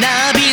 花火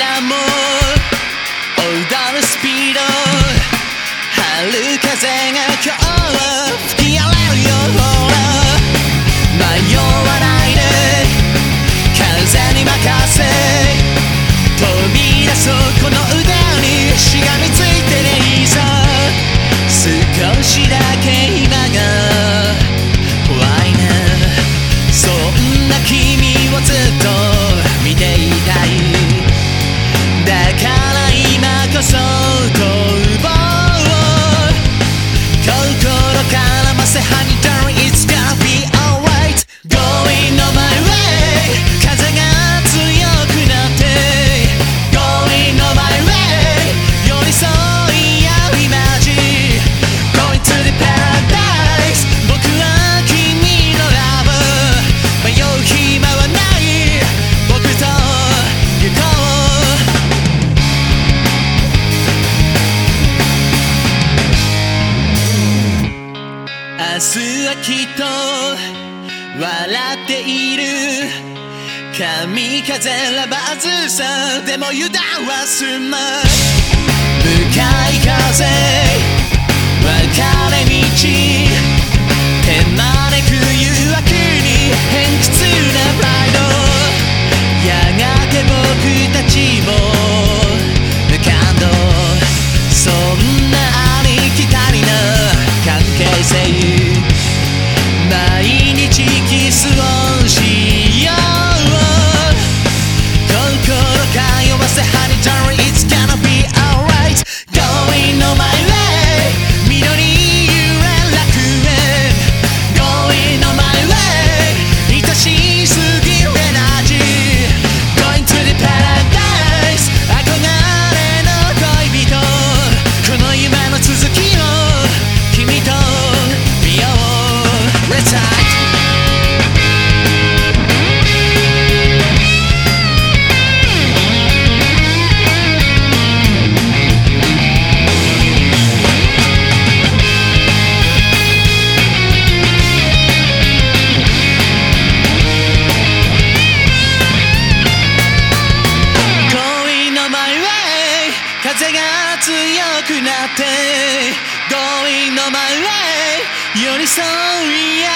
はきっと笑っている神風ラバーズさでも油断はすま向かい風別れ道風が強くなって五輪の前へ寄り添い合う。